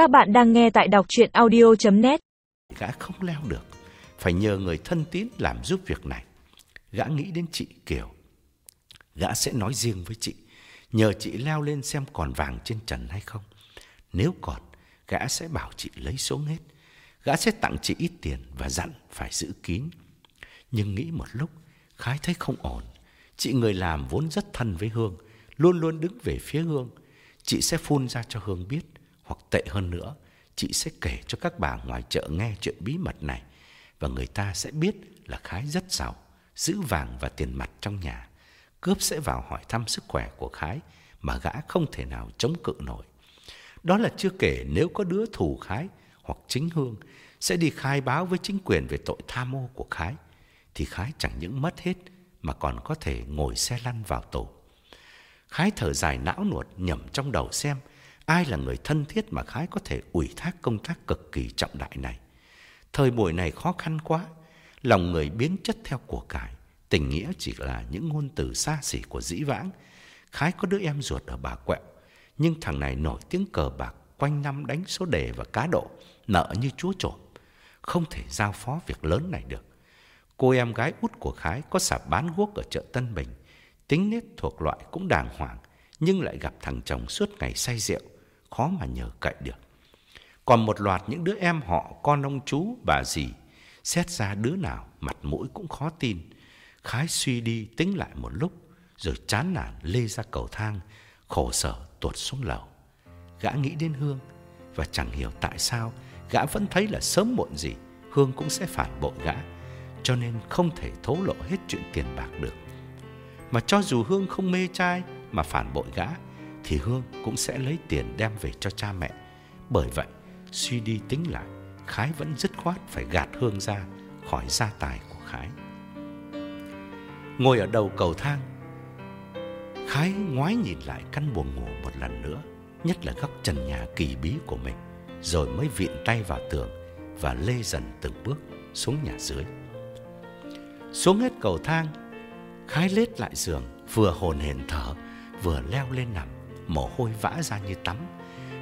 Các bạn đang nghe tại đọc chuyện audio.net Gã không leo được, phải nhờ người thân tín làm giúp việc này. Gã nghĩ đến chị Kiều. Gã sẽ nói riêng với chị, nhờ chị leo lên xem còn vàng trên trần hay không. Nếu còn, gã sẽ bảo chị lấy xuống hết. Gã sẽ tặng chị ít tiền và dặn phải giữ kín. Nhưng nghĩ một lúc, Khái thấy không ổn. Chị người làm vốn rất thân với Hương, luôn luôn đứng về phía Hương. Chị sẽ phun ra cho Hương biết, hoặc tệ hơn nữa, chị sẽ kể cho các bà ngoài chợ nghe chuyện bí mật này. Và người ta sẽ biết là Khái rất giàu, giữ vàng và tiền mặt trong nhà. Cướp sẽ vào hỏi thăm sức khỏe của Khái mà gã không thể nào chống cự nổi. Đó là chưa kể nếu có đứa thù Khái hoặc chính Hương sẽ đi khai báo với chính quyền về tội tham ô của Khái thì Khái chẳng những mất hết mà còn có thể ngồi xe lăn vào tù. Khái thở dài não nuột nhẩm trong đầu xem ai là người thân thiết mà Khái có thể ủy thác công tác cực kỳ trọng đại này. Thời buổi này khó khăn quá, lòng người biến chất theo của cải, tình nghĩa chỉ là những ngôn từ xa xỉ của dĩ vãng. Khái có đứa em ruột ở bà quẹo, nhưng thằng này nổi tiếng cờ bạc quanh năm đánh số đề và cá độ, nợ như chúa trộm, không thể giao phó việc lớn này được. Cô em gái út của Khái có sạp bán guốc ở chợ Tân Bình, tính nết thuộc loại cũng đàng hoàng, nhưng lại gặp thằng chồng suốt ngày say rượu, khó mà nhờ cậy được. Còn một loạt những đứa em họ con ông chú, bà dì, xét ra đứa nào mặt mũi cũng khó tin. Khái suy đi tính lại một lúc, rồi chán nản lê ra cầu thang, khổ sở tuột xuống lầu. Gã nghĩ đến Hương, và chẳng hiểu tại sao gã vẫn thấy là sớm muộn gì Hương cũng sẽ phản bội gã, cho nên không thể thố lộ hết chuyện tiền bạc được. Mà cho dù Hương không mê trai mà phản bội gã, thì Hương cũng sẽ lấy tiền đem về cho cha mẹ. Bởi vậy, suy đi tính lại, Khái vẫn dứt khoát phải gạt Hương ra khỏi gia tài của Khái. Ngồi ở đầu cầu thang, Khái ngoái nhìn lại căn buồng ngủ một lần nữa, nhất là góc trần nhà kỳ bí của mình, rồi mới viện tay vào tường và lê dần từng bước xuống nhà dưới. Xuống hết cầu thang, Khái lết lại giường, vừa hồn hển thở, vừa leo lên nằm, mồ hôi vã ra như tắm.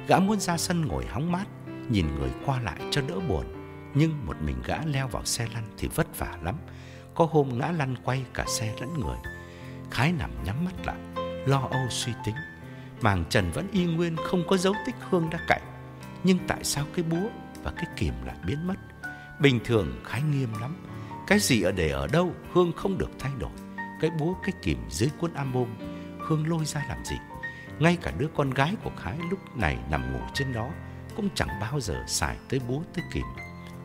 Gã muốn ra sân ngồi hóng mát, nhìn người qua lại cho đỡ buồn, nhưng một mình gã leo vào xe lăn thì vất vả lắm. Có hôm ngã lăn quay cả xe lẫn người. Khái nằm nhắm mắt lại, lo âu suy tính. Màng trần vẫn y nguyên không có dấu tích Hương đã cậy. Nhưng tại sao cái búa và cái kìm lại biến mất? Bình thường Khái nghiêm lắm. Cái gì ở để ở đâu Hương không được thay đổi. Cái búa cái kìm dưới cuốn album Hương lôi ra làm gì? Ngay cả đứa con gái của Khái lúc này nằm ngủ trên đó cũng chẳng bao giờ xài tới búa tới kìm.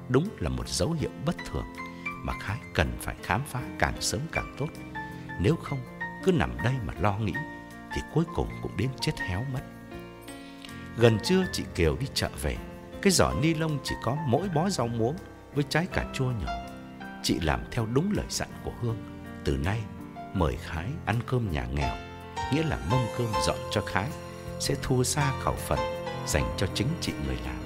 Đúng là một dấu hiệu bất thường mà Khái cần phải khám phá càng sớm càng tốt. Nếu không, cứ nằm đây mà lo nghĩ thì cuối cùng cũng đến chết héo mất. Gần trưa chị Kiều đi chợ về, cái giỏ ni lông chỉ có mỗi bó rau muống với trái cà chua nhỏ. Chị làm theo đúng lời dặn của Hương, từ nay mời Khái ăn cơm nhà nghèo, nghĩa là mâm cơm dọn cho Khái sẽ thua xa khẩu phần dành cho chính chị người làm.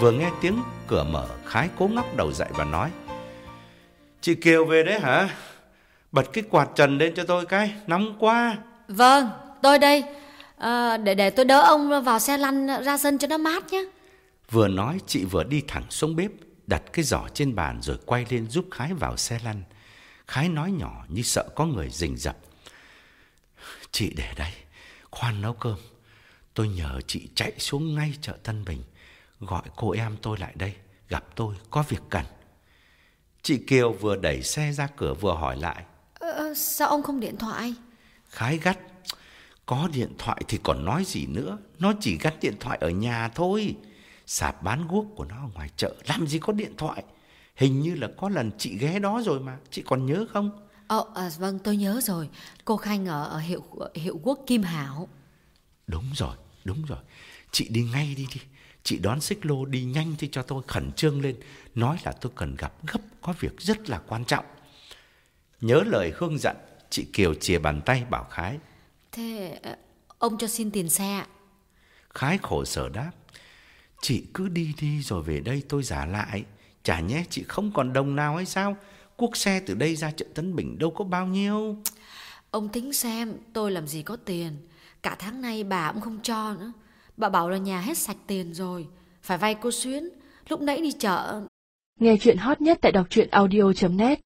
Vừa nghe tiếng cửa mở, Khái cố ngóc đầu dậy và nói: "Chị Kiều về đấy hả? Bật cái quạt trần lên cho tôi cái, nóng quá." Vâng, tôi đây. À, để để tôi đỡ ông vào xe lăn ra sân cho nó mát nhé. Vừa nói chị vừa đi thẳng xuống bếp, đặt cái giỏ trên bàn rồi quay lên giúp Khái vào xe lăn. Khái nói nhỏ như sợ có người rình rập. Chị để đây, khoan nấu cơm. Tôi nhờ chị chạy xuống ngay chợ Tân Bình, gọi cô em tôi lại đây, gặp tôi, có việc cần. Chị Kiều vừa đẩy xe ra cửa vừa hỏi lại. Ờ, sao ông không điện thoại? Khái gắt, có điện thoại thì còn nói gì nữa, nó chỉ gắn điện thoại ở nhà thôi. Sạp bán guốc của nó ở ngoài chợ, làm gì có điện thoại. Hình như là có lần chị ghé đó rồi mà, chị còn nhớ không? Ờ, à, vâng tôi nhớ rồi. Cô Khanh ở, ở hiệu hiệu quốc Kim Hảo. Đúng rồi, đúng rồi. Chị đi ngay đi đi. Chị đón xích lô đi nhanh thì cho tôi khẩn trương lên. Nói là tôi cần gặp gấp có việc rất là quan trọng. Nhớ lời Hương dặn, chị Kiều chìa bàn tay bảo Khái. Thế ờ, ông cho xin tiền xe ạ. Khái khổ sở đáp. Chị cứ đi đi rồi về đây tôi giả lại. Chả nhé chị không còn đồng nào hay sao? Cuốc xe từ đây ra chợ Tân Bình đâu có bao nhiêu. Ông tính xem tôi làm gì có tiền. Cả tháng nay bà cũng không cho nữa. Bà bảo là nhà hết sạch tiền rồi Phải vay cô Xuyến Lúc nãy đi chợ Nghe chuyện hot nhất tại đọc truyện audio.net